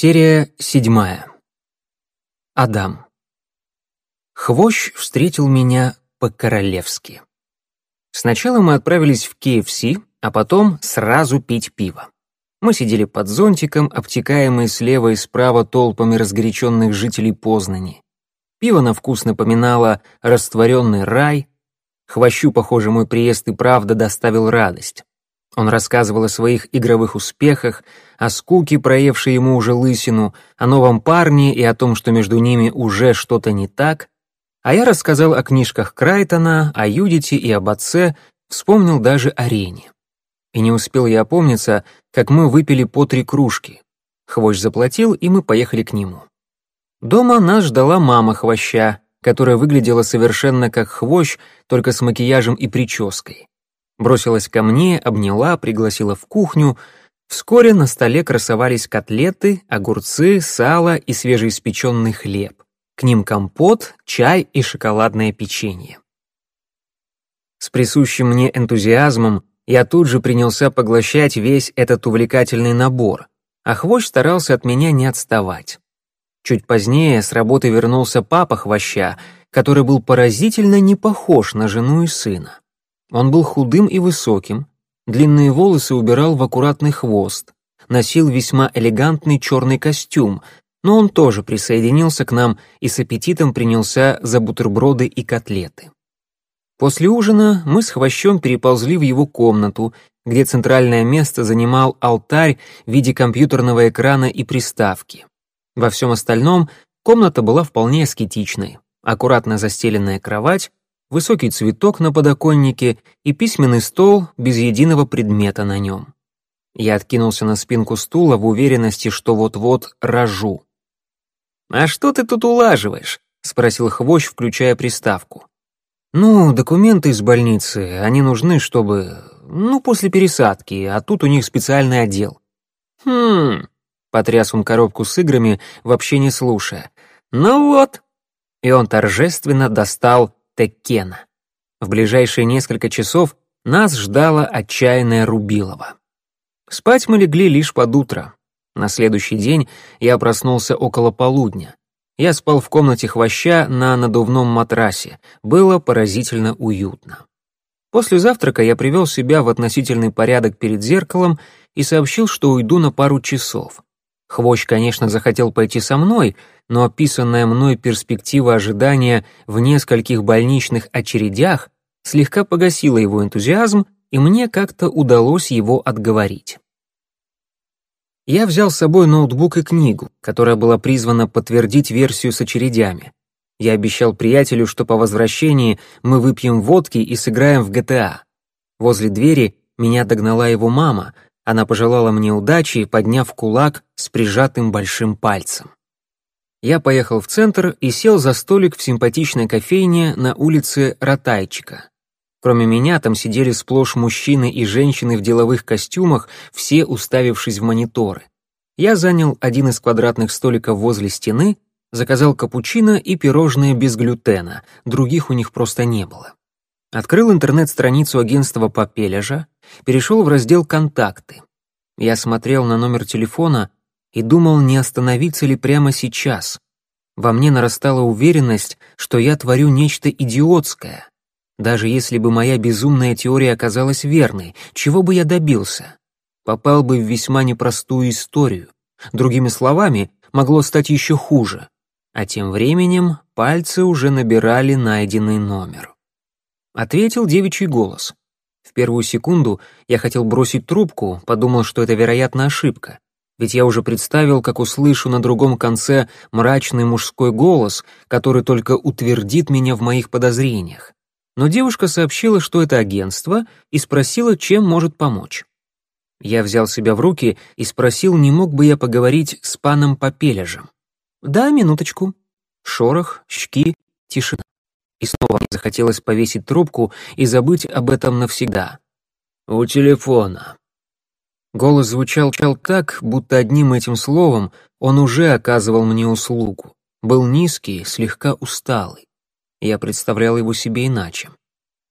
Серия седьмая. Адам. Хвощ встретил меня по-королевски. Сначала мы отправились в KFC, а потом сразу пить пиво. Мы сидели под зонтиком, обтекаемые слева и справа толпами разгоряченных жителей Познани. Пиво на вкус напоминало растворенный рай. Хвощу, похоже, мой приезд и правда доставил радость. Он рассказывал о своих игровых успехах, о скуке, проевшей ему уже лысину, о новом парне и о том, что между ними уже что-то не так. А я рассказал о книжках Крайтона, о Юдите и об отце, вспомнил даже о Рене. И не успел я опомниться, как мы выпили по три кружки. Хвощ заплатил, и мы поехали к нему. Дома нас ждала мама Хвоща, которая выглядела совершенно как Хвощ, только с макияжем и прической. Бросилась ко мне, обняла, пригласила в кухню. Вскоре на столе красовались котлеты, огурцы, сало и свежеиспеченный хлеб. К ним компот, чай и шоколадное печенье. С присущим мне энтузиазмом я тут же принялся поглощать весь этот увлекательный набор, а хвощ старался от меня не отставать. Чуть позднее с работы вернулся папа хвоща, который был поразительно не похож на жену и сына. Он был худым и высоким, длинные волосы убирал в аккуратный хвост, носил весьма элегантный черный костюм, но он тоже присоединился к нам и с аппетитом принялся за бутерброды и котлеты. После ужина мы с Хвощом переползли в его комнату, где центральное место занимал алтарь в виде компьютерного экрана и приставки. Во всем остальном комната была вполне аскетичной. Аккуратно застеленная кровать, высокий цветок на подоконнике и письменный стол без единого предмета на нем. Я откинулся на спинку стула в уверенности, что вот-вот рожу. «А что ты тут улаживаешь?» — спросил Хвощ, включая приставку. «Ну, документы из больницы, они нужны, чтобы... Ну, после пересадки, а тут у них специальный отдел». «Хм...» — потряс он коробку с играми, вообще не слушая. «Ну вот...» И он торжественно достал Теккена. В ближайшие несколько часов нас ждало отчаянное Рубилово. Спать мы легли лишь под утро. На следующий день я проснулся около полудня. Я спал в комнате хвоща на надувном матрасе. Было поразительно уютно. После завтрака я привел себя в относительный порядок перед зеркалом и сообщил, что уйду на пару часов. Хвощ, конечно, захотел пойти со мной, но описанная мной перспектива ожидания в нескольких больничных очередях слегка погасила его энтузиазм, и мне как-то удалось его отговорить. Я взял с собой ноутбук и книгу, которая была призвана подтвердить версию с очередями. Я обещал приятелю, что по возвращении мы выпьем водки и сыграем в GTA. Возле двери меня догнала его мама — она пожелала мне удачи, подняв кулак с прижатым большим пальцем. Я поехал в центр и сел за столик в симпатичной кофейне на улице Ротайчика. Кроме меня там сидели сплошь мужчины и женщины в деловых костюмах, все уставившись в мониторы. Я занял один из квадратных столиков возле стены, заказал капучино и пирожные без глютена, других у них просто не было. Открыл интернет-страницу агентства Попеляжа, перешел в раздел «Контакты». Я смотрел на номер телефона и думал, не остановиться ли прямо сейчас. Во мне нарастала уверенность, что я творю нечто идиотское. Даже если бы моя безумная теория оказалась верной, чего бы я добился? Попал бы в весьма непростую историю. Другими словами, могло стать еще хуже. А тем временем пальцы уже набирали найденный номер. Ответил девичий голос. В первую секунду я хотел бросить трубку, подумал, что это, вероятно, ошибка. Ведь я уже представил, как услышу на другом конце мрачный мужской голос, который только утвердит меня в моих подозрениях. Но девушка сообщила, что это агентство, и спросила, чем может помочь. Я взял себя в руки и спросил, не мог бы я поговорить с паном Попележем. «Да, минуточку». Шорох, щки, тишина. И снова захотелось повесить трубку и забыть об этом навсегда. «У телефона». Голос звучал так, будто одним этим словом он уже оказывал мне услугу. Был низкий, слегка усталый. Я представлял его себе иначе.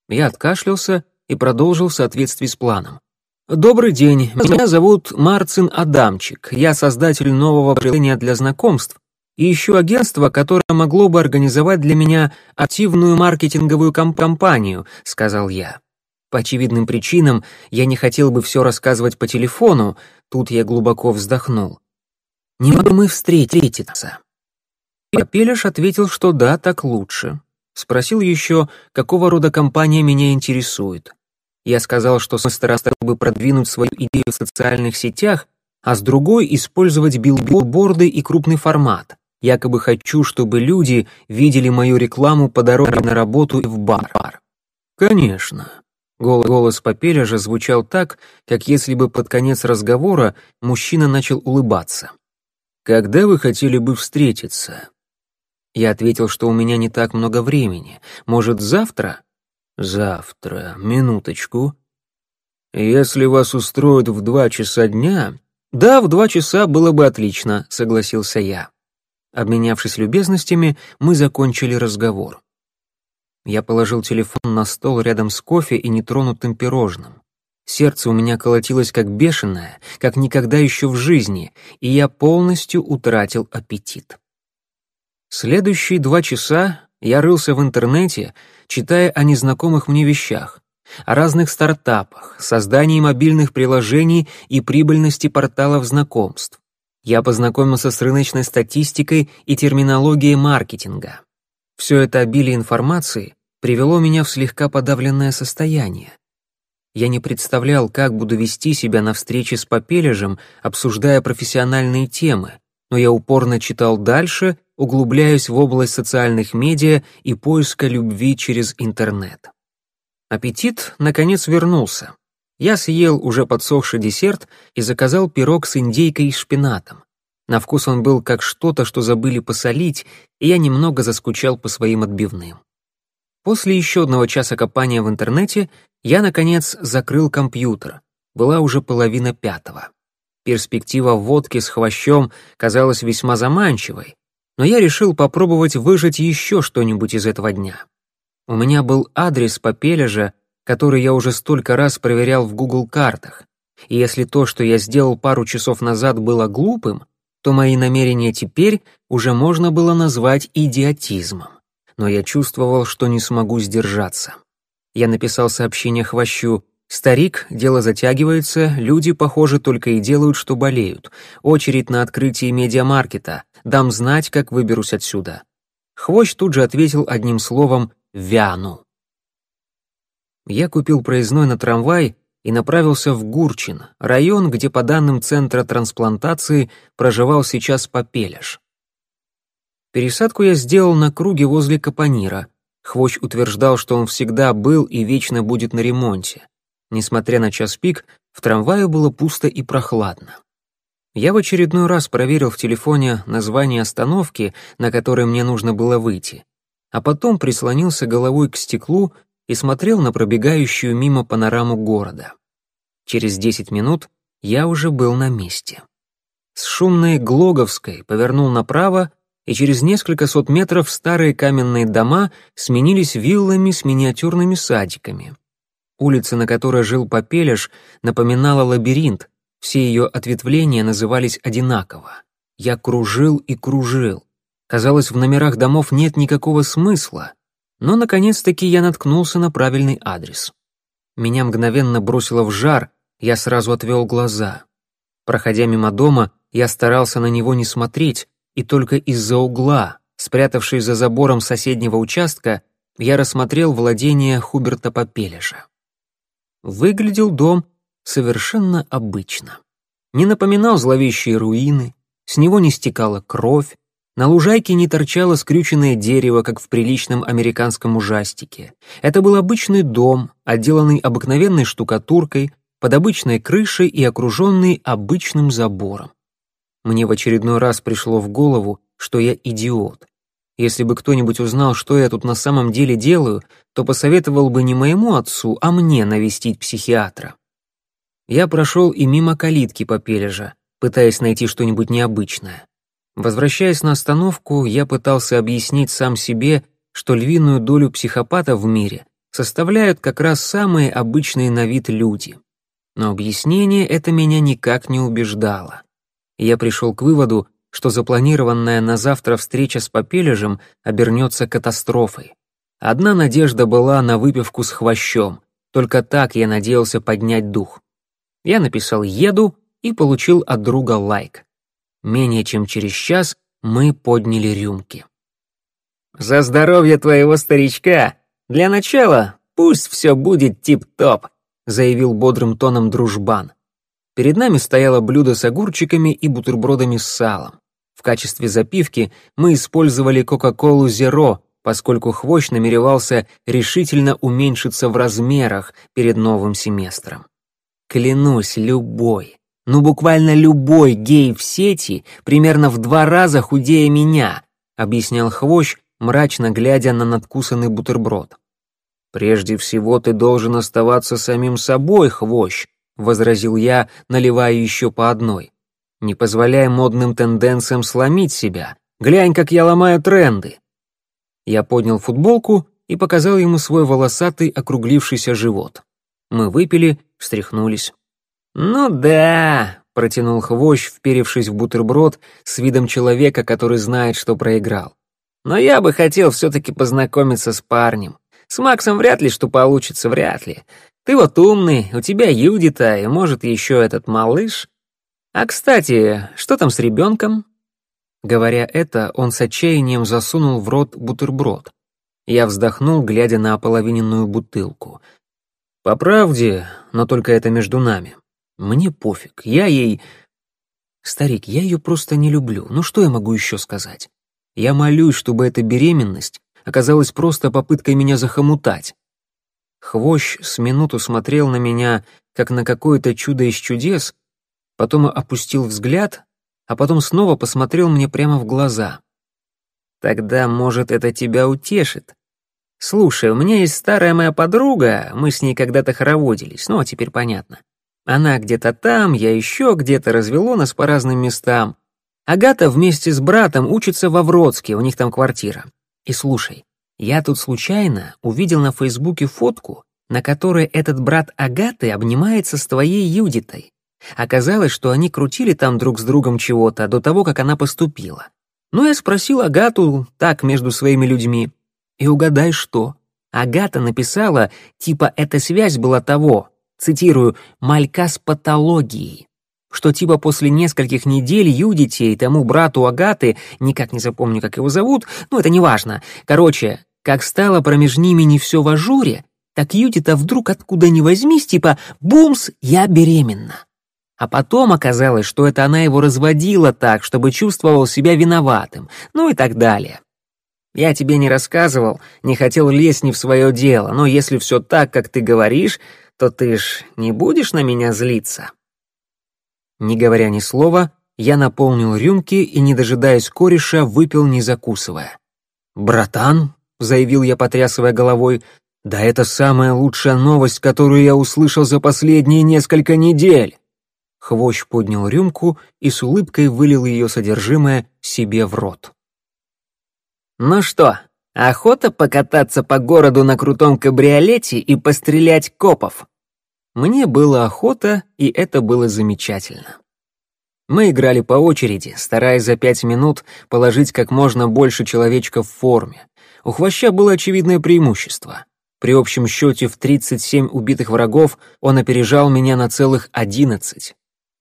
Я откашлялся и продолжил в соответствии с планом. «Добрый день, меня зовут Марцин Адамчик, я создатель нового приложения для знакомств и ищу агентство, которое могло бы организовать для меня активную маркетинговую кампанию», — сказал я. По очевидным причинам я не хотел бы все рассказывать по телефону, тут я глубоко вздохнул. «Не могу мы встретиться?» Пелеш ответил, что да, так лучше. Спросил еще, какого рода компания меня интересует. Я сказал, что с одной стороны бы продвинуть свою идею в социальных сетях, а с другой — использовать билборды и крупный формат. Якобы хочу, чтобы люди видели мою рекламу по дороге на работу и в бар. Конечно. Голос, Попеля же звучал так, как если бы под конец разговора мужчина начал улыбаться. «Когда вы хотели бы встретиться?» Я ответил, что у меня не так много времени. Может, завтра? Завтра, минуточку. Если вас устроят в два часа дня... Да, в два часа было бы отлично, согласился я. Обменявшись любезностями, мы закончили разговор. Я положил телефон на стол рядом с кофе и нетронутым пирожным. Сердце у меня колотилось как бешеное, как никогда еще в жизни, и я полностью утратил аппетит. Следующие два часа я рылся в интернете, читая о незнакомых мне вещах, о разных стартапах, создании мобильных приложений и прибыльности порталов знакомств. Я познакомился с рыночной статистикой и терминологией маркетинга. Все это обилие информации привело меня в слегка подавленное состояние. Я не представлял, как буду вести себя на встрече с Попележем, обсуждая профессиональные темы, но я упорно читал дальше углубляюсь в область социальных медиа и поиска любви через интернет. Аппетит, наконец, вернулся. Я съел уже подсохший десерт и заказал пирог с индейкой и шпинатом. На вкус он был как что-то, что забыли посолить, и я немного заскучал по своим отбивным. После еще одного часа копания в интернете я, наконец, закрыл компьютер. Была уже половина пятого. Перспектива водки с хвощом казалась весьма заманчивой, но я решил попробовать выжать еще что-нибудь из этого дня. У меня был адрес Попележа, который я уже столько раз проверял в Google картах, и если то, что я сделал пару часов назад, было глупым, то мои намерения теперь уже можно было назвать идиотизмом. Но я чувствовал, что не смогу сдержаться. Я написал сообщение Хвощу «Старик, дело затягивается, люди, похоже, только и делают, что болеют. Очередь на открытие медиамаркета. Дам знать, как выберусь отсюда». Хвощ тут же ответил одним словом «вяну». Я купил проездной на трамвай и направился в Гурчин, район, где по данным Центра трансплантации проживал сейчас Попелеш. Пересадку я сделал на круге возле Капонира. Хвощ утверждал, что он всегда был и вечно будет на ремонте. Несмотря на час пик, в трамвае было пусто и прохладно. Я в очередной раз проверил в телефоне название остановки, на которой мне нужно было выйти, а потом прислонился головой к стеклу и смотрел на пробегающую мимо панораму города. Через десять минут я уже был на месте. С шумной Глоговской повернул направо, и через несколько сот метров старые каменные дома сменились виллами с миниатюрными садиками. Улица, на которой жил Попелеш, напоминала лабиринт, все ее ответвления назывались одинаково. Я кружил и кружил. Казалось, в номерах домов нет никакого смысла. Но, наконец-таки, я наткнулся на правильный адрес. Меня мгновенно бросило в жар, я сразу отвел глаза. Проходя мимо дома, я старался на него не смотреть, и только из-за угла, спрятавшись за забором соседнего участка, я рассмотрел владение Хуберта Попележа. Выглядел дом совершенно обычно. Не напоминал зловещие руины, с него не стекала кровь, на лужайке не торчало скрюченное дерево, как в приличном американском ужастике. Это был обычный дом, отделанный обыкновенной штукатуркой, под обычной крышей и окруженный обычным забором. Мне в очередной раз пришло в голову, что я идиот. Если бы кто-нибудь узнал, что я тут на самом деле делаю, то посоветовал бы не моему отцу, а мне навестить психиатра. Я прошел и мимо калитки Попележа, пытаясь найти что-нибудь необычное. Возвращаясь на остановку, я пытался объяснить сам себе, что львиную долю психопатов в мире составляют как раз самые обычные на вид люди. Но объяснение это меня никак не убеждало. Я пришел к выводу, что запланированная на завтра встреча с Попележем обернется катастрофой. Одна надежда была на выпивку с хвощом, только так я надеялся поднять дух. Я написал «еду» и получил от друга лайк. Менее чем через час мы подняли рюмки. «За здоровье твоего старичка! Для начала пусть все будет тип-топ», заявил бодрым тоном дружбан. Перед нами стояло блюдо с огурчиками и бутербродами с салом. В качестве запивки мы использовали Кока-Колу Зеро, поскольку хвощ намеревался решительно уменьшиться в размерах перед новым семестром. Клянусь, любой, ну буквально любой гей в сети примерно в два раза худее меня, объяснял хвощ, мрачно глядя на надкусанный бутерброд. «Прежде всего ты должен оставаться самим собой, хвощ», — возразил я, наливая еще по одной. «Не позволяй модным тенденциям сломить себя. Глянь, как я ломаю тренды». Я поднял футболку и показал ему свой волосатый округлившийся живот. Мы выпили, встряхнулись. «Ну да», — протянул хвощ, вперевшись в бутерброд с видом человека, который знает, что проиграл. «Но я бы хотел все-таки познакомиться с парнем. С Максом вряд ли что получится, вряд ли. Ты вот умный, у тебя Юдита, и, может, еще этот малыш. А, кстати, что там с ребенком?» Говоря это, он с отчаянием засунул в рот бутерброд. Я вздохнул, глядя на ополовиненную бутылку. «По правде, но только это между нами. Мне пофиг, я ей...» «Старик, я ее просто не люблю, ну что я могу еще сказать? Я молюсь, чтобы эта беременность оказалась просто попыткой меня захомутать. Хвощ с минуту смотрел на меня, как на какое-то чудо из чудес, потом опустил взгляд, а потом снова посмотрел мне прямо в глаза. «Тогда, может, это тебя утешит. Слушай, у меня есть старая моя подруга, мы с ней когда-то хороводились, ну, а теперь понятно. Она где-то там, я еще где-то, развело нас по разным местам. Агата вместе с братом учится во Вродске, у них там квартира. И слушай, я тут случайно увидел на Фейсбуке фотку, на которой этот брат Агаты обнимается с твоей Юдитой. Оказалось, что они крутили там друг с другом чего-то до того, как она поступила. Ну, я спросил Агату так между своими людьми. И угадай что? Агата написала, типа, эта связь была того, цитирую, «малька с патологией» что типа после нескольких недель Юдите и тому брату Агаты, никак не запомню, как его зовут, но это не важно. Короче, как стало промеж ними не все в ажуре, так Юдита вдруг откуда ни возьмись, типа «бумс, я беременна». А потом оказалось, что это она его разводила так, чтобы чувствовал себя виноватым, ну и так далее. Я тебе не рассказывал, не хотел лезть не в свое дело, но если все так, как ты говоришь, то ты ж не будешь на меня злиться?» Не говоря ни слова, я наполнил рюмки и, не дожидаясь кореша, выпил, не закусывая. «Братан», — заявил я, потрясывая головой, — «да это самая лучшая новость, которую я услышал за последние несколько недель». Хвощ поднял рюмку и с улыбкой вылил ее содержимое себе в рот. «Ну что, охота покататься по городу на крутом кабриолете и пострелять копов?» Мне было охота, и это было замечательно. Мы играли по очереди, стараясь за пять минут положить как можно больше человечков в форме. У Хвоща было очевидное преимущество. При общем счете в 37 убитых врагов он опережал меня на целых 11.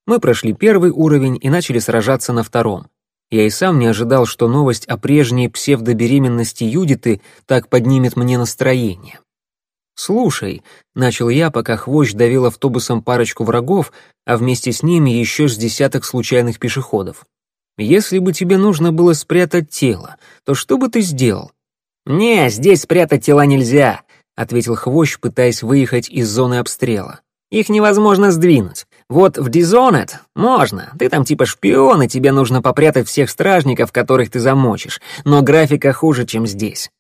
Мы прошли первый уровень и начали сражаться на втором. Я и сам не ожидал, что новость о прежней псевдобеременности Юдиты так поднимет мне настроение. «Слушай», — начал я, пока хвощ давил автобусом парочку врагов, а вместе с ними еще с десяток случайных пешеходов. «Если бы тебе нужно было спрятать тело, то что бы ты сделал?» «Не, здесь спрятать тела нельзя», — ответил хвощ, пытаясь выехать из зоны обстрела. «Их невозможно сдвинуть. Вот в Дизонет можно. Ты там типа шпион, и тебе нужно попрятать всех стражников, которых ты замочишь. Но графика хуже, чем здесь.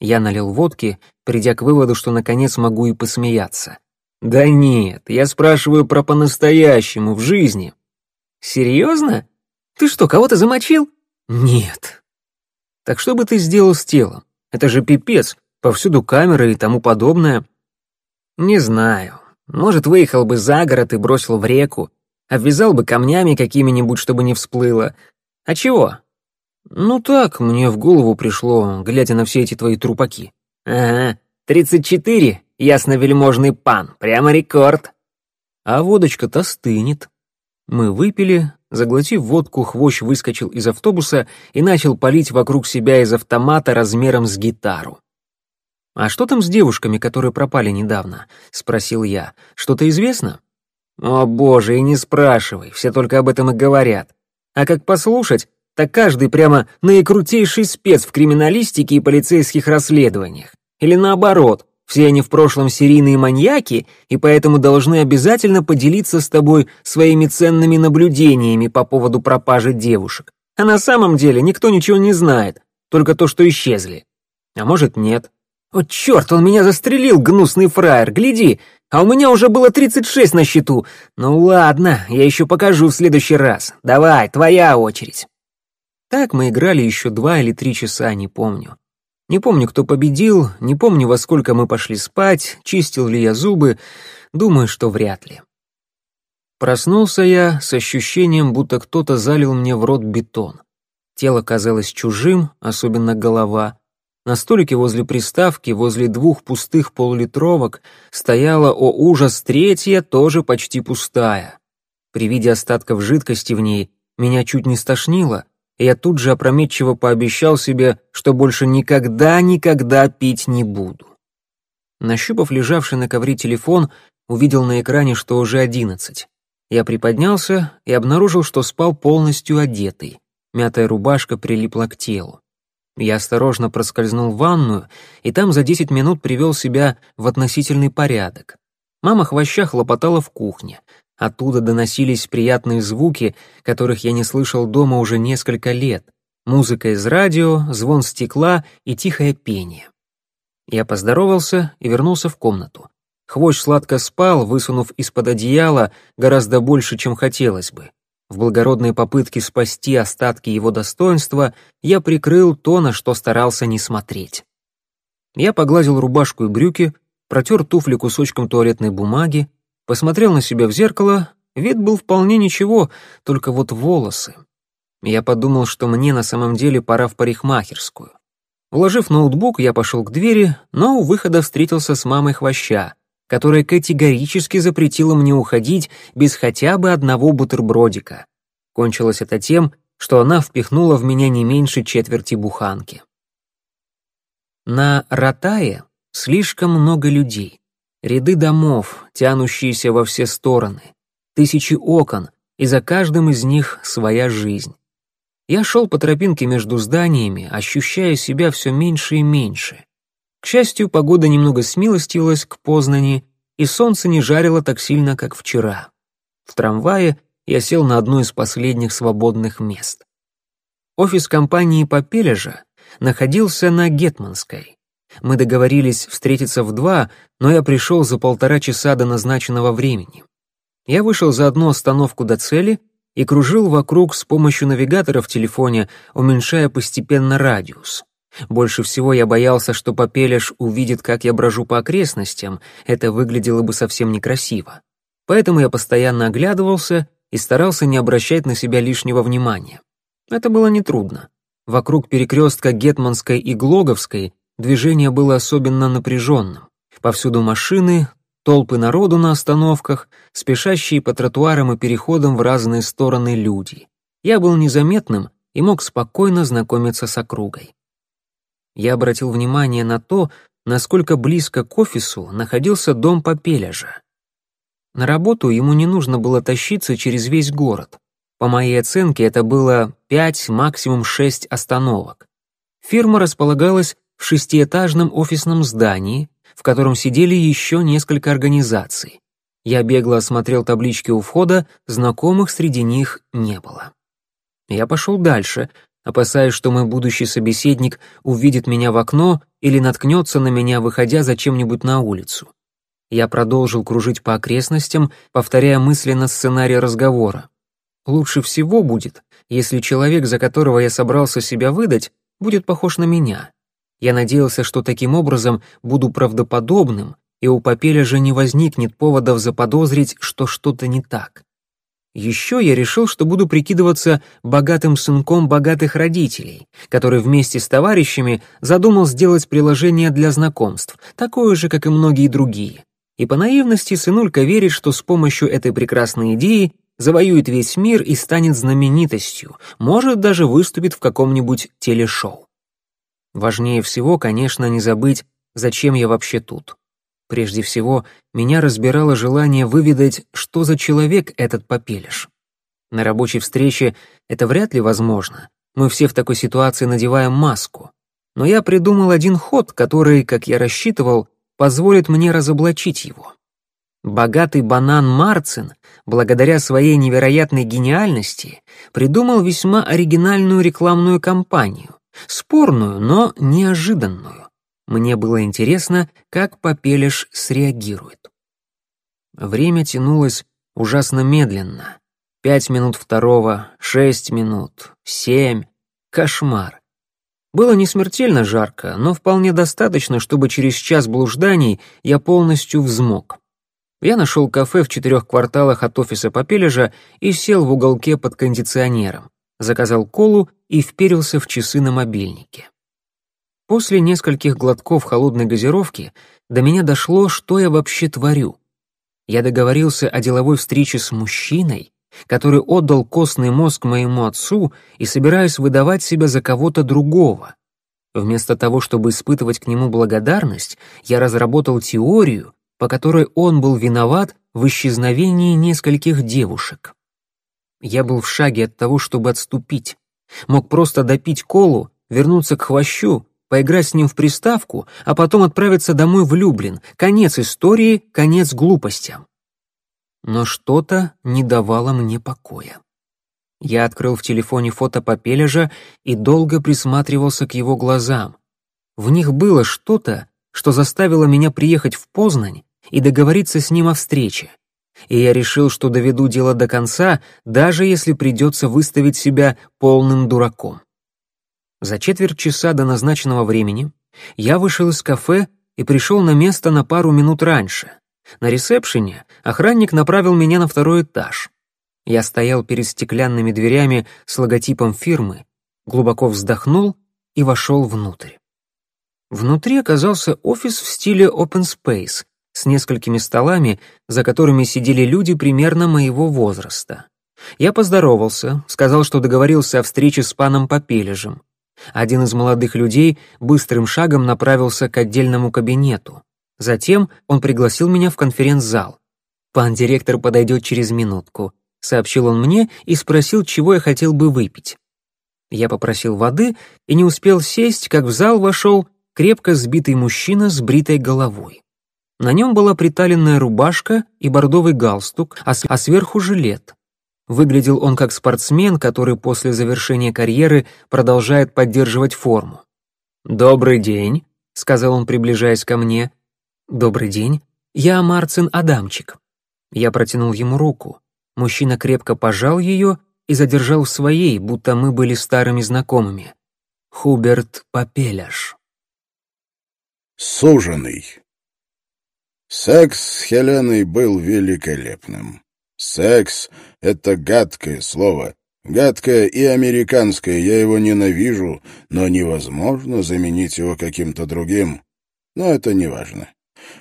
Я налил водки, придя к выводу, что наконец могу и посмеяться. «Да нет, я спрашиваю про по-настоящему, в жизни». «Серьезно? Ты что, кого-то замочил?» «Нет». «Так что бы ты сделал с телом? Это же пипец, повсюду камеры и тому подобное». «Не знаю. Может, выехал бы за город и бросил в реку, обвязал бы камнями какими-нибудь, чтобы не всплыло. А чего? Ну так, мне в голову пришло, глядя на все эти твои трупаки. Ага, тридцать четыре, ясно-вельможный пан, прямо рекорд. А водочка-то стынет. Мы выпили, заглотив водку, хвощ выскочил из автобуса и начал палить вокруг себя из автомата размером с гитару. «А что там с девушками, которые пропали недавно?» — спросил я. «Что-то известно?» «О боже, и не спрашивай, все только об этом и говорят. А как послушать, так каждый прямо наикрутейший спец в криминалистике и полицейских расследованиях. Или наоборот, все они в прошлом серийные маньяки, и поэтому должны обязательно поделиться с тобой своими ценными наблюдениями по поводу пропажи девушек. А на самом деле никто ничего не знает, только то, что исчезли. А может, нет. «О, черт, он меня застрелил, гнусный фраер, гляди! А у меня уже было 36 на счету. Ну ладно, я еще покажу в следующий раз. Давай, твоя очередь». Так мы играли еще два или три часа, не помню. Не помню, кто победил, не помню, во сколько мы пошли спать, чистил ли я зубы, думаю, что вряд ли. Проснулся я с ощущением, будто кто-то залил мне в рот бетон. Тело казалось чужим, особенно голова. На столике возле приставки, возле двух пустых полулитровок, стояла, о ужас, третья, тоже почти пустая. При виде остатков жидкости в ней меня чуть не стошнило, я тут же опрометчиво пообещал себе, что больше никогда-никогда пить не буду. Нащупав лежавший на ковре телефон, увидел на экране, что уже одиннадцать. Я приподнялся и обнаружил, что спал полностью одетый. Мятая рубашка прилипла к телу. Я осторожно проскользнул в ванную, и там за десять минут привел себя в относительный порядок. Мама хвоща хлопотала в кухне. Оттуда доносились приятные звуки, которых я не слышал дома уже несколько лет. Музыка из радио, звон стекла и тихое пение. Я поздоровался и вернулся в комнату. Хвощ сладко спал, высунув из-под одеяла гораздо больше, чем хотелось бы. В благородной попытке спасти остатки его достоинства я прикрыл то, на что старался не смотреть. Я погладил рубашку и брюки, протер туфли кусочком туалетной бумаги, Посмотрел на себя в зеркало, вид был вполне ничего, только вот волосы. Я подумал, что мне на самом деле пора в парикмахерскую. Вложив ноутбук, я пошел к двери, но у выхода встретился с мамой хвоща, которая категорически запретила мне уходить без хотя бы одного бутербродика. Кончилось это тем, что она впихнула в меня не меньше четверти буханки. На Ратае слишком много людей. Ряды домов, тянущиеся во все стороны, тысячи окон, и за каждым из них своя жизнь. Я шел по тропинке между зданиями, ощущая себя все меньше и меньше. К счастью, погода немного смилостилась к Познани, и солнце не жарило так сильно, как вчера. В трамвае я сел на одно из последних свободных мест. Офис компании Попележа находился на Гетманской. Мы договорились встретиться в два, но я пришел за полтора часа до назначенного времени. Я вышел за одну остановку до цели и кружил вокруг с помощью навигатора в телефоне, уменьшая постепенно радиус. Больше всего я боялся, что Попелеш увидит, как я брожу по окрестностям, это выглядело бы совсем некрасиво. Поэтому я постоянно оглядывался и старался не обращать на себя лишнего внимания. Это было нетрудно. Вокруг перекрестка Гетманской и Глоговской Движение было особенно напряженным. Повсюду машины, толпы народу на остановках, спешащие по тротуарам и переходам в разные стороны люди. Я был незаметным и мог спокойно знакомиться с округой. Я обратил внимание на то, насколько близко к офису находился дом Попеляжа. На работу ему не нужно было тащиться через весь город. По моей оценке, это было пять, максимум шесть остановок. Фирма располагалась в шестиэтажном офисном здании, в котором сидели еще несколько организаций. Я бегло осмотрел таблички у входа, знакомых среди них не было. Я пошел дальше, опасаясь, что мой будущий собеседник увидит меня в окно или наткнется на меня, выходя зачем-нибудь на улицу. Я продолжил кружить по окрестностям, повторяя мысленно сценарий разговора. Лучше всего будет, если человек, за которого я собрался себя выдать, будет похож на меня. Я надеялся, что таким образом буду правдоподобным, и у Попеля же не возникнет поводов заподозрить, что что-то не так. Еще я решил, что буду прикидываться богатым сынком богатых родителей, который вместе с товарищами задумал сделать приложение для знакомств, такое же, как и многие другие. И по наивности сынулька верит, что с помощью этой прекрасной идеи завоюет весь мир и станет знаменитостью, может даже выступит в каком-нибудь телешоу. Важнее всего, конечно, не забыть, зачем я вообще тут. Прежде всего, меня разбирало желание выведать, что за человек этот попелиш. На рабочей встрече это вряд ли возможно. Мы все в такой ситуации надеваем маску. Но я придумал один ход, который, как я рассчитывал, позволит мне разоблачить его. Богатый банан Марцин, благодаря своей невероятной гениальности, придумал весьма оригинальную рекламную кампанию, спорную, но неожиданную. Мне было интересно, как Попелиш среагирует. Время тянулось ужасно медленно. Пять минут второго, шесть минут, семь. Кошмар. Было не смертельно жарко, но вполне достаточно, чтобы через час блужданий я полностью взмок. Я нашел кафе в четырех кварталах от офиса Попележа и сел в уголке под кондиционером, заказал колу и вперился в часы на мобильнике. После нескольких глотков холодной газировки до меня дошло, что я вообще творю. Я договорился о деловой встрече с мужчиной, который отдал костный мозг моему отцу и собираюсь выдавать себя за кого-то другого. Вместо того, чтобы испытывать к нему благодарность, я разработал теорию, по которой он был виноват в исчезновении нескольких девушек. Я был в шаге от того, чтобы отступить. Мог просто допить колу, вернуться к хвощу, поиграть с ним в приставку, а потом отправиться домой в Люблин. Конец истории, конец глупостям. Но что-то не давало мне покоя. Я открыл в телефоне фото Попележа и долго присматривался к его глазам. В них было что-то, что заставило меня приехать в Познань и договориться с ним о встрече. И я решил, что доведу дело до конца, даже если придется выставить себя полным дураком. За четверть часа до назначенного времени я вышел из кафе и пришел на место на пару минут раньше. На ресепшене охранник направил меня на второй этаж. Я стоял перед стеклянными дверями с логотипом фирмы, глубоко вздохнул и вошел внутрь. Внутри оказался офис в стиле open space с несколькими столами, за которыми сидели люди примерно моего возраста. Я поздоровался, сказал, что договорился о встрече с паном Попележем. Один из молодых людей быстрым шагом направился к отдельному кабинету. Затем он пригласил меня в конференц-зал. «Пан директор подойдет через минутку», — сообщил он мне и спросил, чего я хотел бы выпить. Я попросил воды и не успел сесть, как в зал вошел крепко сбитый мужчина с бритой головой. На нем была приталенная рубашка и бордовый галстук, а, а сверху жилет. Выглядел он как спортсмен, который после завершения карьеры продолжает поддерживать форму. «Добрый день», — сказал он, приближаясь ко мне. «Добрый день. Я Марцин Адамчик». Я протянул ему руку. Мужчина крепко пожал ее и задержал в своей, будто мы были старыми знакомыми. Хуберт Попеляш. Суженый. Секс с Хеленой был великолепным. Секс — это гадкое слово. Гадкое и американское, я его ненавижу, но невозможно заменить его каким-то другим. Но это не важно.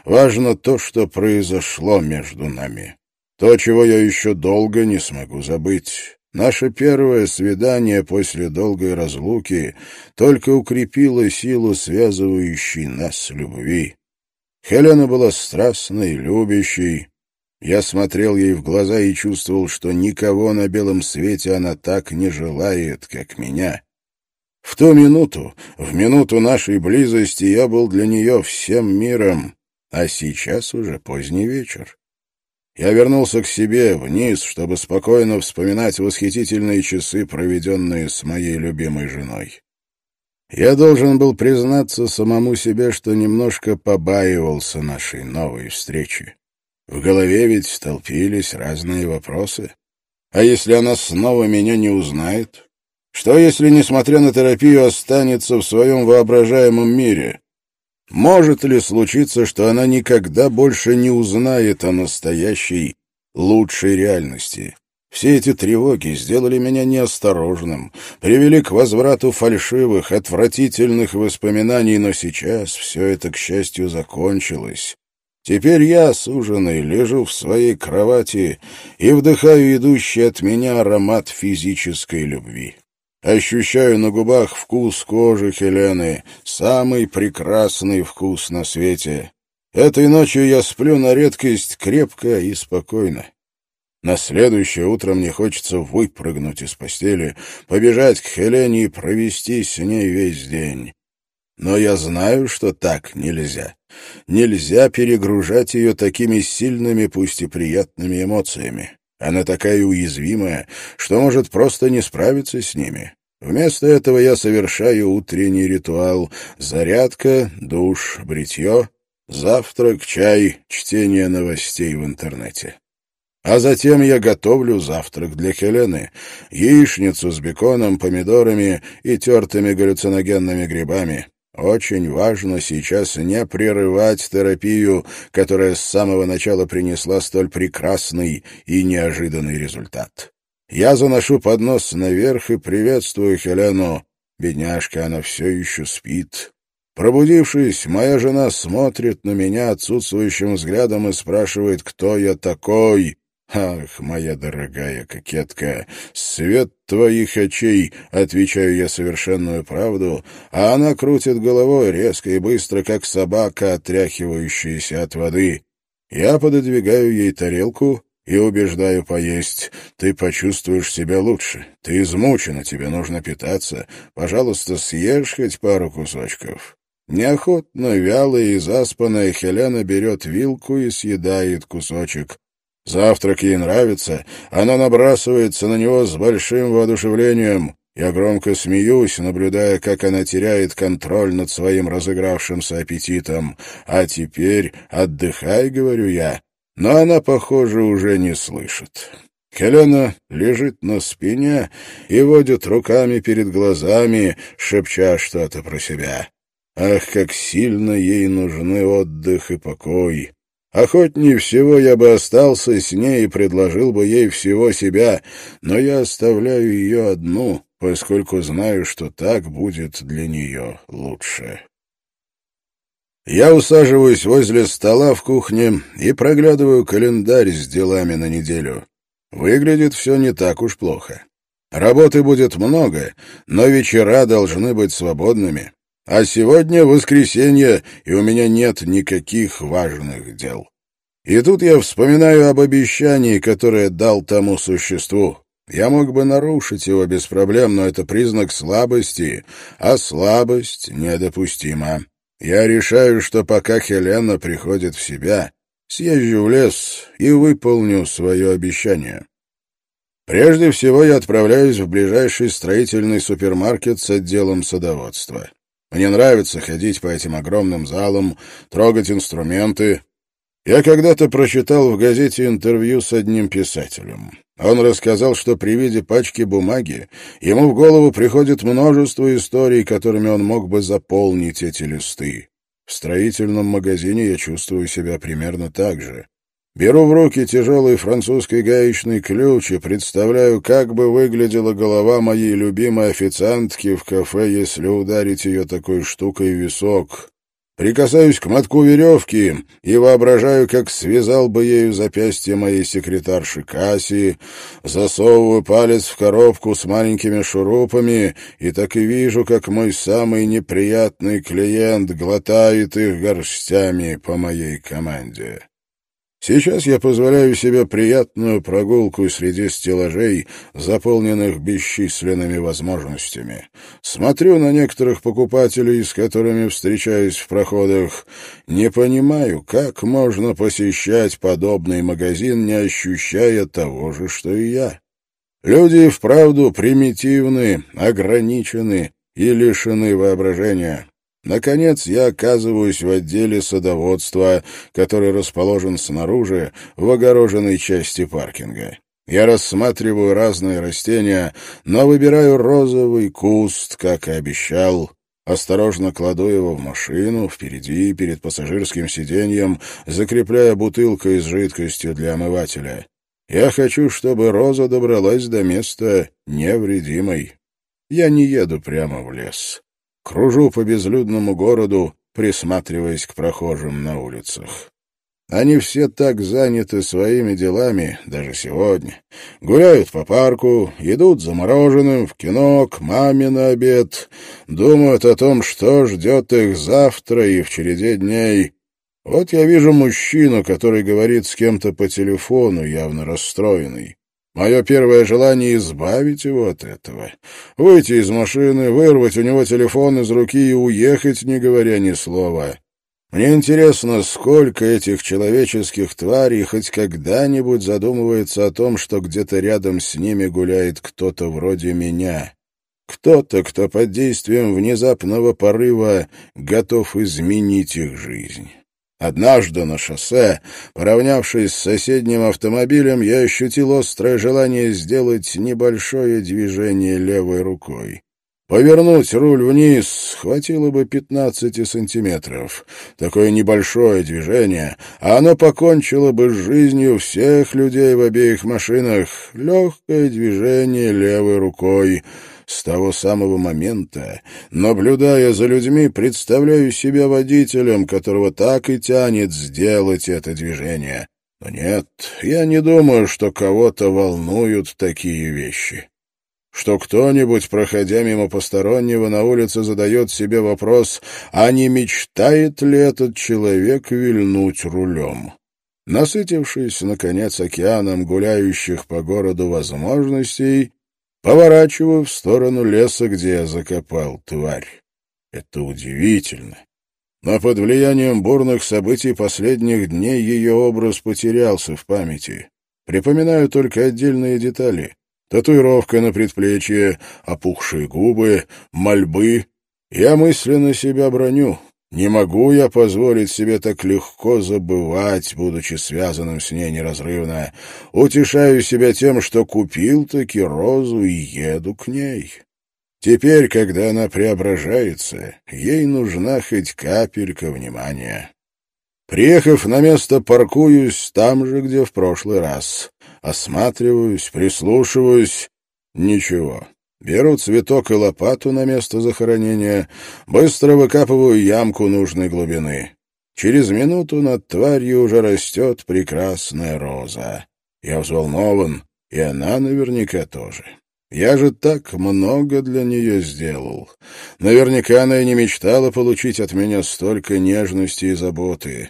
Важно то, что произошло между нами. То, чего я еще долго не смогу забыть. Наше первое свидание после долгой разлуки только укрепило силу, связывающей нас любви. Хелена была страстной, любящей, я смотрел ей в глаза и чувствовал, что никого на белом свете она так не желает, как меня. В ту минуту, в минуту нашей близости, я был для нее всем миром, а сейчас уже поздний вечер. Я вернулся к себе, вниз, чтобы спокойно вспоминать восхитительные часы, проведенные с моей любимой женой. Я должен был признаться самому себе, что немножко побаивался нашей новой встречи. В голове ведь столпились разные вопросы. А если она снова меня не узнает? Что, если, несмотря на терапию, останется в своем воображаемом мире? Может ли случиться, что она никогда больше не узнает о настоящей, лучшей реальности? Все эти тревоги сделали меня неосторожным, привели к возврату фальшивых, отвратительных воспоминаний, но сейчас все это, к счастью, закончилось. Теперь я, суженый, лежу в своей кровати и вдыхаю идущий от меня аромат физической любви. Ощущаю на губах вкус кожи Хелены, самый прекрасный вкус на свете. Этой ночью я сплю на редкость крепко и спокойно. На следующее утро мне хочется выпрыгнуть из постели, побежать к Хелене и провести с ней весь день. Но я знаю, что так нельзя. Нельзя перегружать ее такими сильными, пусть и приятными эмоциями. Она такая уязвимая, что может просто не справиться с ними. Вместо этого я совершаю утренний ритуал. Зарядка, душ, бритье, завтрак, чай, чтение новостей в интернете. А затем я готовлю завтрак для Хелены. Яичницу с беконом, помидорами и тертыми галлюциногенными грибами. Очень важно сейчас не прерывать терапию, которая с самого начала принесла столь прекрасный и неожиданный результат. Я заношу поднос наверх и приветствую Хелену. Бедняжка, она все еще спит. Пробудившись, моя жена смотрит на меня отсутствующим взглядом и спрашивает, кто я такой. «Ах, моя дорогая кокетка, свет твоих очей!» — отвечаю я совершенную правду, а она крутит головой резко и быстро, как собака, отряхивающаяся от воды. Я пододвигаю ей тарелку и убеждаю поесть. Ты почувствуешь себя лучше. Ты измучена, тебе нужно питаться. Пожалуйста, съешь хоть пару кусочков. Неохотно, вялая и заспанная Хелена берет вилку и съедает кусочек. Завтрак ей нравится, она набрасывается на него с большим воодушевлением. Я громко смеюсь, наблюдая, как она теряет контроль над своим разыгравшимся аппетитом. «А теперь отдыхай», — говорю я. Но она, похоже, уже не слышит. Хелена лежит на спине и водит руками перед глазами, шепча что-то про себя. Ах, как сильно ей нужны отдых и покой! Охотнее всего я бы остался с ней и предложил бы ей всего себя, но я оставляю ее одну, поскольку знаю, что так будет для нее лучше. Я усаживаюсь возле стола в кухне и проглядываю календарь с делами на неделю. Выглядит все не так уж плохо. Работы будет много, но вечера должны быть свободными. А сегодня воскресенье, и у меня нет никаких важных дел. И тут я вспоминаю об обещании, которое дал тому существу. Я мог бы нарушить его без проблем, но это признак слабости, а слабость недопустима. Я решаю, что пока Хелена приходит в себя, съезжу в лес и выполню свое обещание. Прежде всего я отправляюсь в ближайший строительный супермаркет с отделом садоводства. Мне нравится ходить по этим огромным залам, трогать инструменты. Я когда-то прочитал в газете интервью с одним писателем. Он рассказал, что при виде пачки бумаги ему в голову приходит множество историй, которыми он мог бы заполнить эти листы. В строительном магазине я чувствую себя примерно так же. Беру в руки тяжелый французский гаечный ключ и представляю, как бы выглядела голова моей любимой официантки в кафе, если ударить ее такой штукой в висок. Прикасаюсь к мотку веревки и воображаю, как связал бы ею запястье моей секретарши Касси, засовываю палец в коробку с маленькими шурупами и так и вижу, как мой самый неприятный клиент глотает их горстями по моей команде. Сейчас я позволяю себе приятную прогулку среди стеллажей, заполненных бесчисленными возможностями. Смотрю на некоторых покупателей, с которыми встречаюсь в проходах. Не понимаю, как можно посещать подобный магазин, не ощущая того же, что и я. Люди вправду примитивны, ограничены и лишены воображения. Наконец я оказываюсь в отделе садоводства, который расположен снаружи, в огороженной части паркинга. Я рассматриваю разные растения, но выбираю розовый куст, как и обещал. Осторожно кладу его в машину, впереди, перед пассажирским сиденьем, закрепляя бутылкой с жидкостью для омывателя. Я хочу, чтобы Роза добралась до места невредимой. Я не еду прямо в лес. Кружу по безлюдному городу, присматриваясь к прохожим на улицах. Они все так заняты своими делами, даже сегодня. Гуляют по парку, идут за мороженым, в кино, к маме на обед, думают о том, что ждет их завтра и в череде дней. Вот я вижу мужчину, который говорит с кем-то по телефону, явно расстроенный. Мое первое желание — избавить его от этого. Выйти из машины, вырвать у него телефон из руки и уехать, не говоря ни слова. Мне интересно, сколько этих человеческих тварей хоть когда-нибудь задумывается о том, что где-то рядом с ними гуляет кто-то вроде меня. Кто-то, кто под действием внезапного порыва готов изменить их жизнь. Однажды на шоссе, поравнявшись с соседним автомобилем, я ощутил острое желание сделать небольшое движение левой рукой. Повернуть руль вниз хватило бы 15 сантиметров. Такое небольшое движение, а оно покончило бы с жизнью всех людей в обеих машинах. Легкое движение левой рукой. С того самого момента, наблюдая за людьми, представляю себя водителем, которого так и тянет сделать это движение. Но нет, я не думаю, что кого-то волнуют такие вещи что кто-нибудь, проходя мимо постороннего на улице, задает себе вопрос, а не мечтает ли этот человек вильнуть рулем. Насытившись, наконец, океаном гуляющих по городу возможностей, поворачиваю в сторону леса, где я закопал тварь. Это удивительно. Но под влиянием бурных событий последних дней ее образ потерялся в памяти. Припоминаю только отдельные детали. Татуировка на предплечье, опухшие губы, мольбы. Я мысленно себя броню. Не могу я позволить себе так легко забывать, будучи связанным с ней неразрывно. Утешаю себя тем, что купил-таки розу и еду к ней. Теперь, когда она преображается, ей нужна хоть капелька внимания. Приехав на место, паркуюсь там же, где в прошлый раз. Осматриваюсь, прислушиваюсь. Ничего. Беру цветок и лопату на место захоронения, быстро выкапываю ямку нужной глубины. Через минуту над тварью уже растет прекрасная роза. Я взволнован, и она наверняка тоже. Я же так много для нее сделал. Наверняка она и не мечтала получить от меня столько нежности и заботы.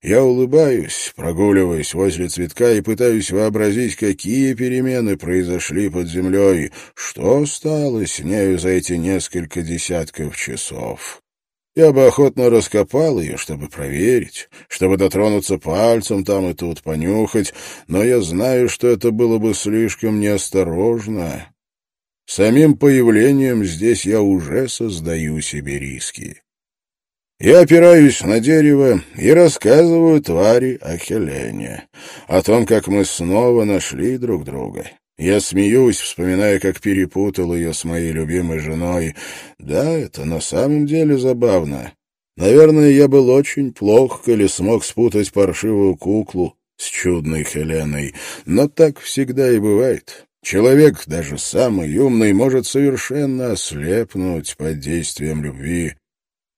Я улыбаюсь, прогуливаясь возле цветка и пытаюсь вообразить, какие перемены произошли под землей, что стало с нею за эти несколько десятков часов. Я бы охотно раскопал ее, чтобы проверить, чтобы дотронуться пальцем там и тут, понюхать, но я знаю, что это было бы слишком неосторожно. Самим появлением здесь я уже создаю себе риски. Я опираюсь на дерево и рассказываю твари о Хелене, о том, как мы снова нашли друг друга. Я смеюсь, вспоминая, как перепутал ее с моей любимой женой. Да, это на самом деле забавно. Наверное, я был очень плох, или смог спутать паршивую куклу с чудной Хеленой. Но так всегда и бывает. Человек, даже самый умный, может совершенно ослепнуть под действием любви.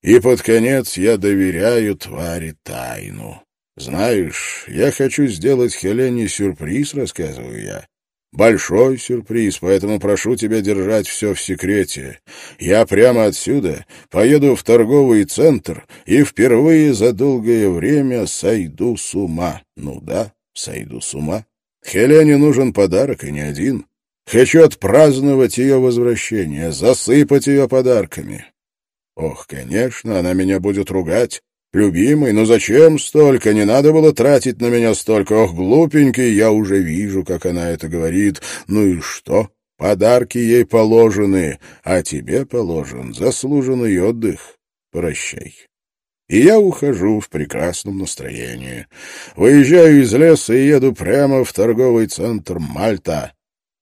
И под конец я доверяю твари тайну. Знаешь, я хочу сделать Хелене сюрприз, рассказываю я. Большой сюрприз, поэтому прошу тебя держать все в секрете. Я прямо отсюда поеду в торговый центр и впервые за долгое время сойду с ума. Ну да, сойду с ума. Хелене нужен подарок, и не один. Хочу отпраздновать ее возвращение, засыпать ее подарками. Ох, конечно, она меня будет ругать. Любимый, но зачем столько? Не надо было тратить на меня столько. Ох, глупенький, я уже вижу, как она это говорит. Ну и что? Подарки ей положены, а тебе положен заслуженный отдых. Прощай. И я ухожу в прекрасном настроении. Выезжаю из леса и еду прямо в торговый центр Мальта.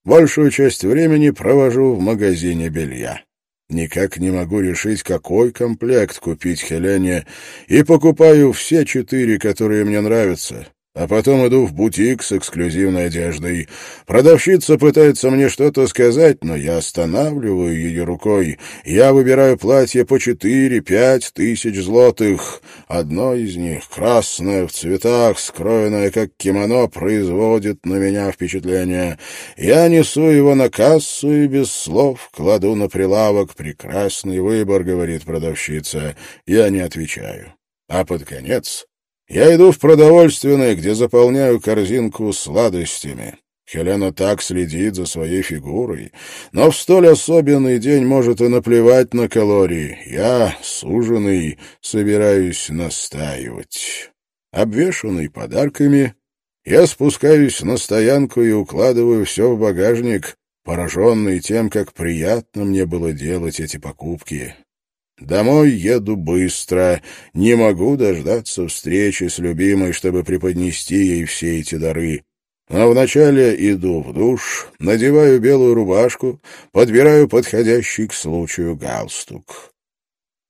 Большую часть времени провожу в магазине белья. Никак не могу решить, какой комплект купить Хелене, и покупаю все четыре, которые мне нравятся. А потом иду в бутик с эксклюзивной одеждой. Продавщица пытается мне что-то сказать, но я останавливаю ее рукой. Я выбираю платье по четыре-пять тысяч злотых. Одно из них, красное в цветах, скроенное как кимоно, производит на меня впечатление. Я несу его на кассу и без слов кладу на прилавок. «Прекрасный выбор», — говорит продавщица. Я не отвечаю. А под конец я иду в продовольственное, где заполняю корзинку сладостями. Хелена так следит за своей фигурой, но в столь особенный день может и наплевать на калории. Я, суженый, собираюсь настаивать. Обвешанный подарками, я спускаюсь на стоянку и укладываю все в багажник, пораженный тем, как приятно мне было делать эти покупки. Домой еду быстро, не могу дождаться встречи с любимой, чтобы преподнести ей все эти дары. Но вначале иду в душ, надеваю белую рубашку, подбираю подходящий к случаю галстук.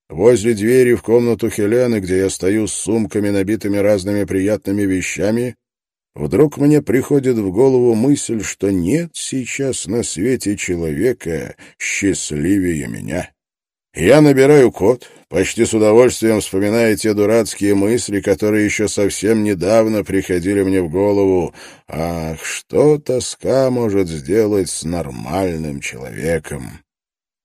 Возле двери в комнату Хелены, где я стою с сумками, набитыми разными приятными вещами, вдруг мне приходит в голову мысль, что нет сейчас на свете человека счастливее меня. Я набираю код, почти с удовольствием вспоминая те дурацкие мысли, которые еще совсем недавно приходили мне в голову. Ах, что тоска может сделать с нормальным человеком?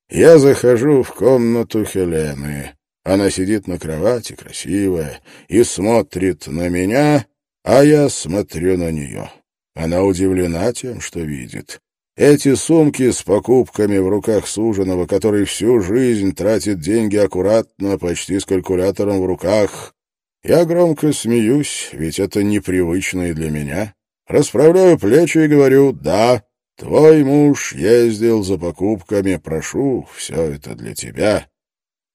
Я захожу в комнату Хелены. Она сидит на кровати, красивая, и смотрит на меня, а я смотрю на нее. Она удивлена тем, что видит. Эти сумки с покупками в руках суженого, который всю жизнь тратит деньги аккуратно, почти с калькулятором в руках. Я громко смеюсь, ведь это непривычно и для меня. Расправляю плечи и говорю «Да, твой муж ездил за покупками, прошу, все это для тебя».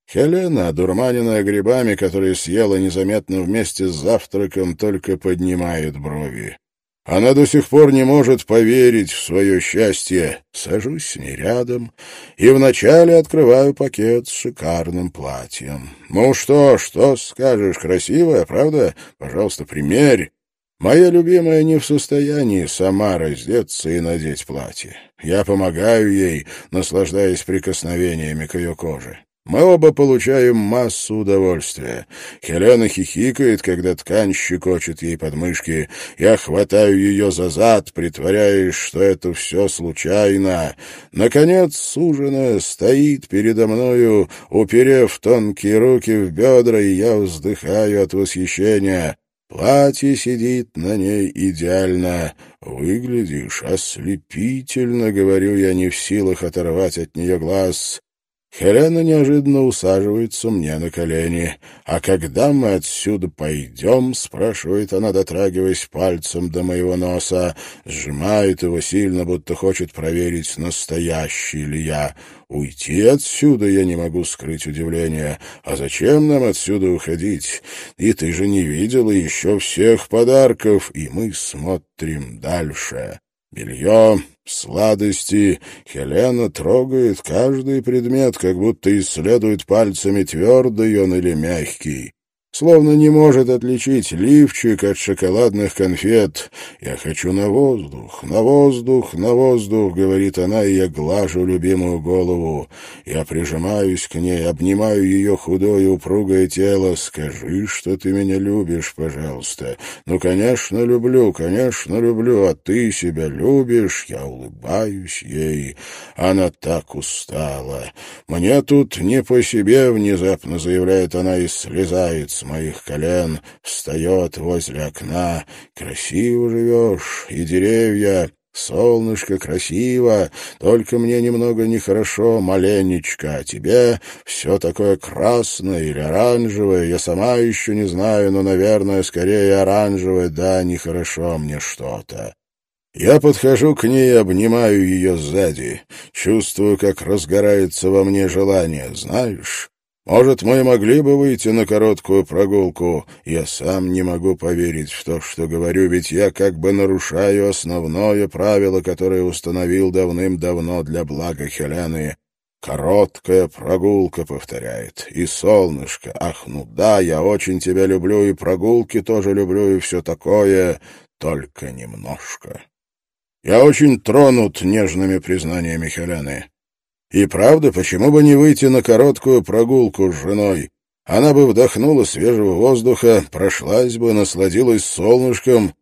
Хелена, дурманенная грибами, которые съела незаметно вместе с завтраком, только поднимает брови. Она до сих пор не может поверить в свое счастье. Сажусь с ней рядом и вначале открываю пакет с шикарным платьем. «Ну что, что скажешь, красивая, правда? Пожалуйста, примерь». Моя любимая не в состоянии сама раздеться и надеть платье. Я помогаю ей, наслаждаясь прикосновениями к ее коже. Мы оба получаем массу удовольствия. Хелена хихикает, когда ткань щекочет ей подмышки. Я хватаю ее за зад, притворяясь, что это все случайно. Наконец, суженая стоит передо мною, уперев тонкие руки в бедра, и я вздыхаю от восхищения. Платье сидит на ней идеально. «Выглядишь ослепительно», — говорю я, не в силах оторвать от нее глаз. Хелена неожиданно усаживается мне на колени. «А когда мы отсюда пойдем?» — спрашивает она, дотрагиваясь пальцем до моего носа. Сжимает его сильно, будто хочет проверить, настоящий ли я. Уйти отсюда я не могу скрыть удивление. А зачем нам отсюда уходить? И ты же не видела еще всех подарков, и мы смотрим дальше. Белье, сладости. Хелена трогает каждый предмет, как будто исследует пальцами, твердый он или мягкий словно не может отличить лифчик от шоколадных конфет. «Я хочу на воздух, на воздух, на воздух», — говорит она, и я глажу любимую голову. Я прижимаюсь к ней, обнимаю ее худое упругое тело. «Скажи, что ты меня любишь, пожалуйста». «Ну, конечно, люблю, конечно, люблю, а ты себя любишь?» Я улыбаюсь ей. Она так устала. «Мне тут не по себе», — внезапно заявляет она и слезает с моих колен, встает возле окна. Красиво живешь, и деревья, Солнышко красиво, только мне немного нехорошо, маленечко, а тебе все такое красное или оранжевое, я сама еще не знаю, но, наверное, скорее оранжевое, да, нехорошо мне что-то. Я подхожу к ней обнимаю ее сзади, чувствую, как разгорается во мне желание, знаешь... Может, мы могли бы выйти на короткую прогулку? Я сам не могу поверить в то, что говорю, ведь я как бы нарушаю основное правило, которое установил давным-давно для блага Хелены. Короткая прогулка, повторяет. И солнышко. Ах, ну да, я очень тебя люблю, и прогулки тоже люблю, и все такое, только немножко. Я очень тронут нежными признаниями Хелены. И правда, почему бы не выйти на короткую прогулку с женой? Она бы вдохнула свежего воздуха, прошлась бы, насладилась солнышком.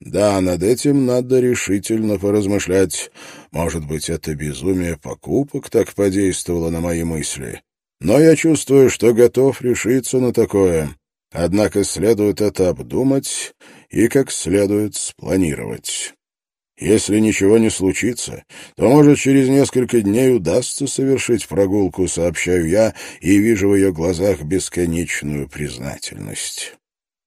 Да, над этим надо решительно поразмышлять. Может быть, это безумие покупок так подействовало на мои мысли. Но я чувствую, что готов решиться на такое. Однако следует это обдумать и как следует спланировать. Если ничего не случится, то, может, через несколько дней удастся совершить прогулку, сообщаю я, и вижу в ее глазах бесконечную признательность.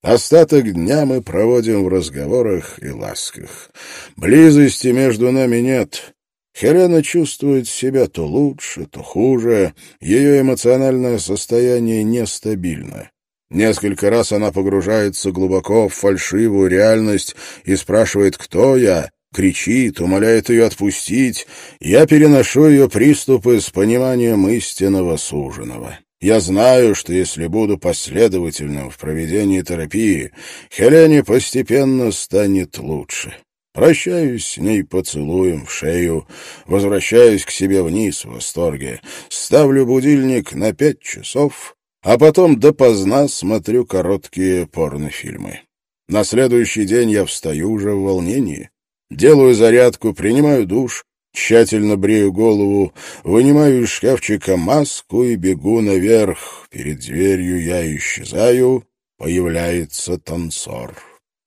Остаток дня мы проводим в разговорах и ласках. Близости между нами нет. Хелена чувствует себя то лучше, то хуже. Ее эмоциональное состояние нестабильно. Несколько раз она погружается глубоко в фальшивую реальность и спрашивает, кто я, кричит, умоляет ее отпустить. Я переношу ее приступы с пониманием истинного суженого. Я знаю, что если буду последовательным в проведении терапии, Хелене постепенно станет лучше. Прощаюсь с ней поцелуем в шею, возвращаюсь к себе вниз в восторге, ставлю будильник на пять часов, а потом допоздна смотрю короткие порнофильмы. На следующий день я встаю уже в волнении. Делаю зарядку, принимаю душ, тщательно брею голову, вынимаю из шкафчика маску и бегу наверх. Перед дверью я исчезаю, появляется танцор.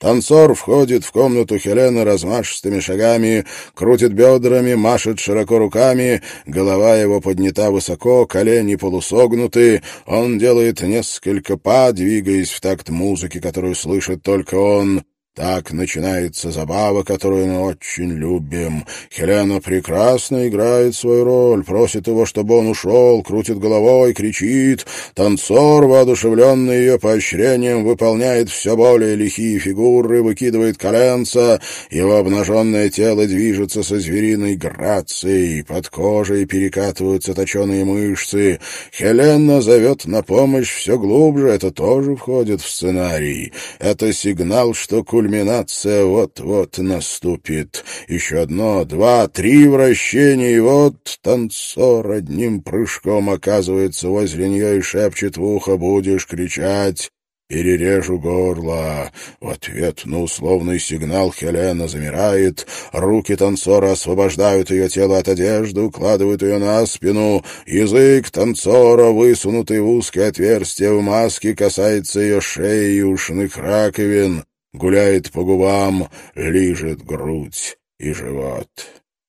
Танцор входит в комнату Хелены размашистыми шагами, крутит бедрами, машет широко руками, голова его поднята высоко, колени полусогнуты, он делает несколько па, двигаясь в такт музыки, которую слышит только он. Так начинается забава, которую мы очень любим. Хелена прекрасно играет свою роль, просит его, чтобы он ушел, крутит головой, кричит. Танцор, воодушевленный ее поощрением, выполняет все более лихие фигуры, выкидывает коленца. Его обнаженное тело движется со звериной грацией, под кожей перекатываются точеные мышцы. Хелена зовет на помощь все глубже, это тоже входит в сценарий. Это сигнал, что культура кульминация вот-вот наступит. Еще одно, два, три вращения, и вот танцор одним прыжком оказывается возле нее и шепчет в ухо «Будешь кричать». Перережу горло. В ответ на условный сигнал Хелена замирает. Руки танцора освобождают ее тело от одежды, укладывают ее на спину. Язык танцора, высунутый в узкое отверстие в маске, касается ее шеи и ушных раковин гуляет по губам, лижет грудь и живот.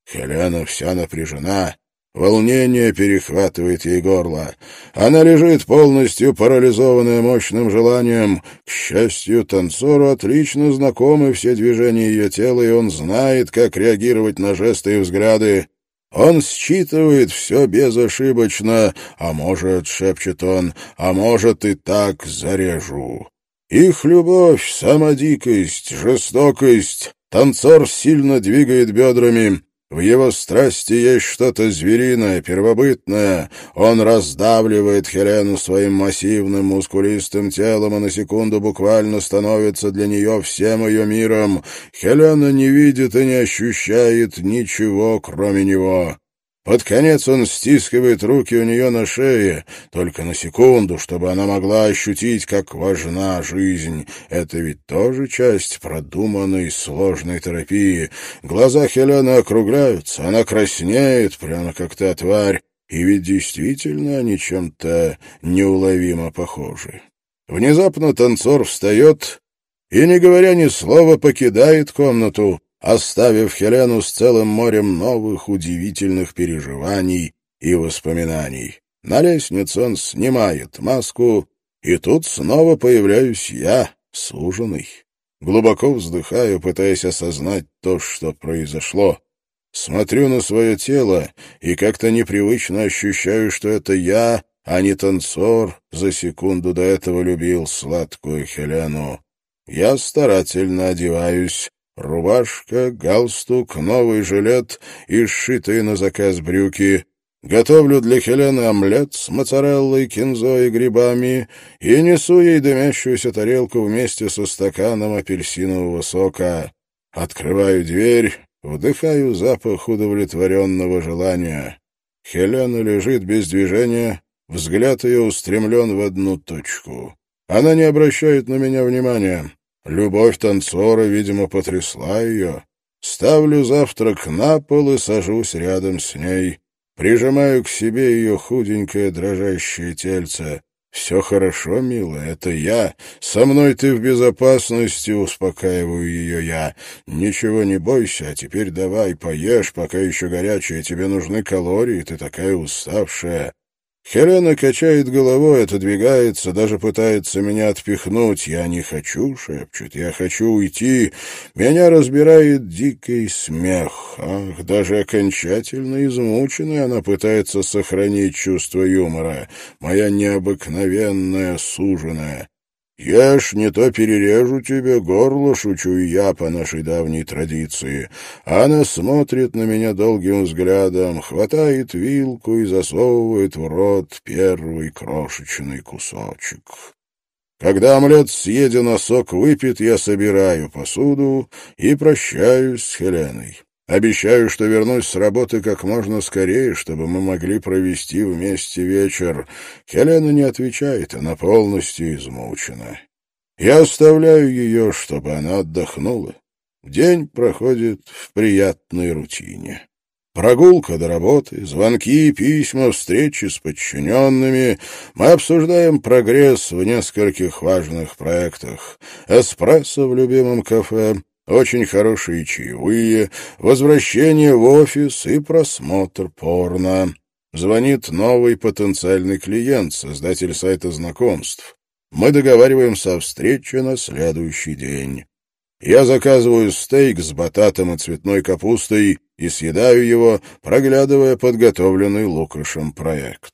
Хелена вся напряжена, волнение перехватывает ей горло. Она лежит полностью парализованная мощным желанием. К счастью, танцору отлично знакомы все движения ее тела, и он знает, как реагировать на жесты и взгляды. Он считывает все безошибочно, а может, шепчет он, а может и так зарежу. Их любовь, самодикость, жестокость. Танцор сильно двигает бедрами. В его страсти есть что-то звериное, первобытное. Он раздавливает Хелену своим массивным, мускулистым телом и на секунду буквально становится для нее всем ее миром. Хелена не видит и не ощущает ничего, кроме него. Под конец он стискивает руки у нее на шее, только на секунду, чтобы она могла ощутить, как важна жизнь. Это ведь тоже часть продуманной сложной терапии. Глаза Хелены округляются, она краснеет, прямо как та тварь, и ведь действительно они чем-то неуловимо похожи. Внезапно танцор встает и, не говоря ни слова, покидает комнату, оставив Хелену с целым морем новых удивительных переживаний и воспоминаний. На лестнице он снимает маску, и тут снова появляюсь я, суженый. Глубоко вздыхаю, пытаясь осознать то, что произошло. Смотрю на свое тело и как-то непривычно ощущаю, что это я, а не танцор, за секунду до этого любил сладкую Хелену. Я старательно одеваюсь, Рубашка, галстук, новый жилет и сшитые на заказ брюки. Готовлю для Хелены омлет с моцареллой, кинзой и грибами и несу ей дымящуюся тарелку вместе со стаканом апельсинового сока. Открываю дверь, вдыхаю запах удовлетворенного желания. Хелена лежит без движения, взгляд ее устремлен в одну точку. Она не обращает на меня внимания. Любовь танцора, видимо, потрясла ее. Ставлю завтрак на пол и сажусь рядом с ней. Прижимаю к себе ее худенькое дрожащее тельце. «Все хорошо, милая, это я. Со мной ты в безопасности», — успокаиваю ее я. «Ничего не бойся, а теперь давай, поешь, пока еще горячее. Тебе нужны калории, ты такая уставшая». Хелена качает головой, отодвигается, даже пытается меня отпихнуть. «Я не хочу», — шепчет, — «я хочу уйти». Меня разбирает дикий смех. Ах, даже окончательно измученная она пытается сохранить чувство юмора. Моя необыкновенная суженая. «Ешь, не то перережу тебе горло», — шучу я по нашей давней традиции. Она смотрит на меня долгим взглядом, хватает вилку и засовывает в рот первый крошечный кусочек. Когда омлет съеден, а сок выпит, я собираю посуду и прощаюсь с Хеленой. Обещаю, что вернусь с работы как можно скорее, чтобы мы могли провести вместе вечер. Хелена не отвечает, она полностью измучена. Я оставляю ее, чтобы она отдохнула. День проходит в приятной рутине. Прогулка до работы, звонки, письма, встречи с подчиненными. Мы обсуждаем прогресс в нескольких важных проектах. Эспрессо в любимом кафе, очень хорошие чаевые, возвращение в офис и просмотр порно. Звонит новый потенциальный клиент, создатель сайта знакомств. Мы договариваемся о встрече на следующий день. Я заказываю стейк с бататом и цветной капустой и съедаю его, проглядывая подготовленный Лукашем проект.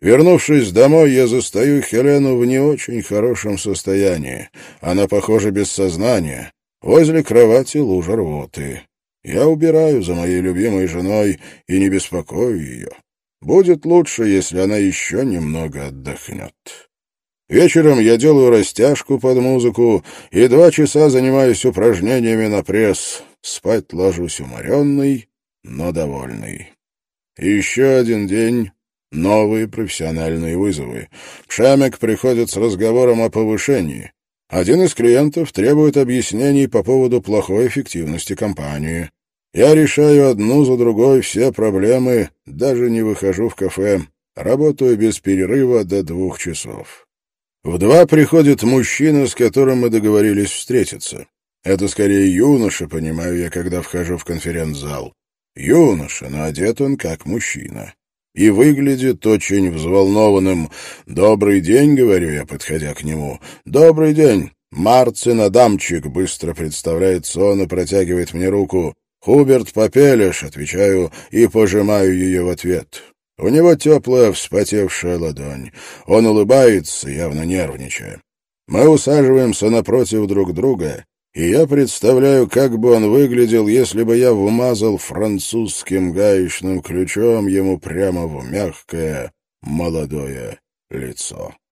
Вернувшись домой, я застаю Хелену в не очень хорошем состоянии. Она, похоже, без сознания. Возле кровати лужа рвоты. Я убираю за моей любимой женой и не беспокою ее. Будет лучше, если она еще немного отдохнет. Вечером я делаю растяжку под музыку и два часа занимаюсь упражнениями на пресс. Спать ложусь уморенный, но довольный. еще один день, новые профессиональные вызовы. Пшамек приходит с разговором о повышении. Один из клиентов требует объяснений по поводу плохой эффективности компании. Я решаю одну за другой все проблемы, даже не выхожу в кафе. Работаю без перерыва до двух часов. В два приходит мужчина, с которым мы договорились встретиться. Это скорее юноша, понимаю я, когда вхожу в конференц-зал. Юноша, но одет он как мужчина и выглядит очень взволнованным. «Добрый день», — говорю я, подходя к нему. «Добрый день». «Марцин Адамчик», — быстро представляется он и протягивает мне руку. «Хуберт Попелеш», — отвечаю и пожимаю ее в ответ. У него теплая вспотевшая ладонь. Он улыбается, явно нервничая. Мы усаживаемся напротив друг друга, и я представляю, как бы он выглядел, если бы я вмазал французским гаечным ключом ему прямо в мягкое молодое лицо.